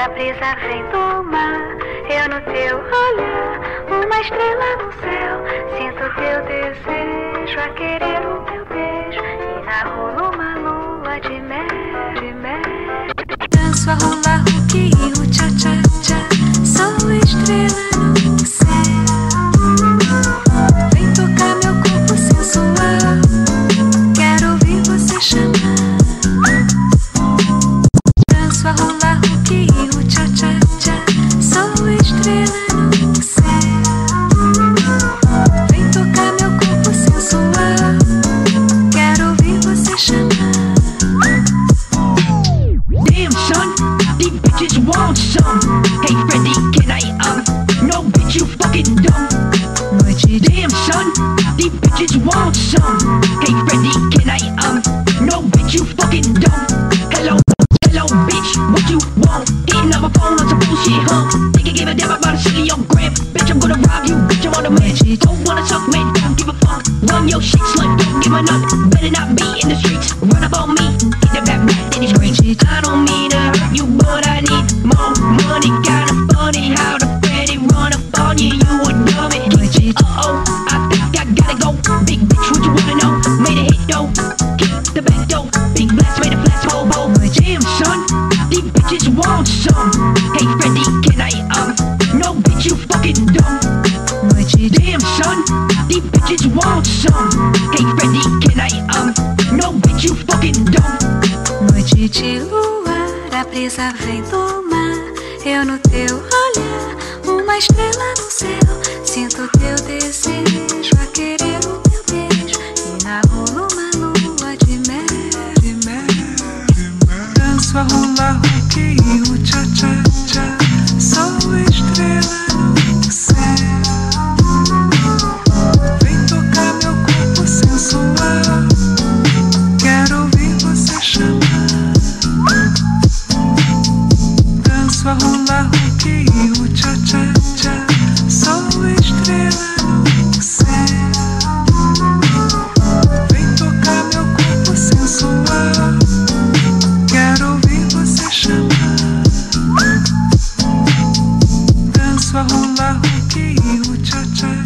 a brisa vem do mar. Eu no teu olhar, uma estrela no céu. Sinto teu desejo a querer o meu beijo. E na rua uma lua de mel, de mel. Danço a rolar o que a nut. Better not be in the streets, run up on me. Hit the back, back, then he screams. I don't mean to hurt you, but I need more money. Kinda funny how the Freddy run up on you, you a dummy. Uh oh, I think I gotta go. Big bitch, what you wanna know? Made a hit though. Keep the back door. Big blast, made a flash hobo. Damn, son, these bitches want some. Noite de luar, a brisa vem do mar. Eu no teu olhar, uma estrela no céu. Sinto teu desejo a querer o meu beijo. E na rua uma lua de mel, de mel, de mel. Danço a rolar o que o tcha Dançava hula hoop e o cha cha cha. Sou estrela no céu. Vem tocar meu corpo sensual. Quero ouvir você chamar. Danço a hula hoop e o cha cha.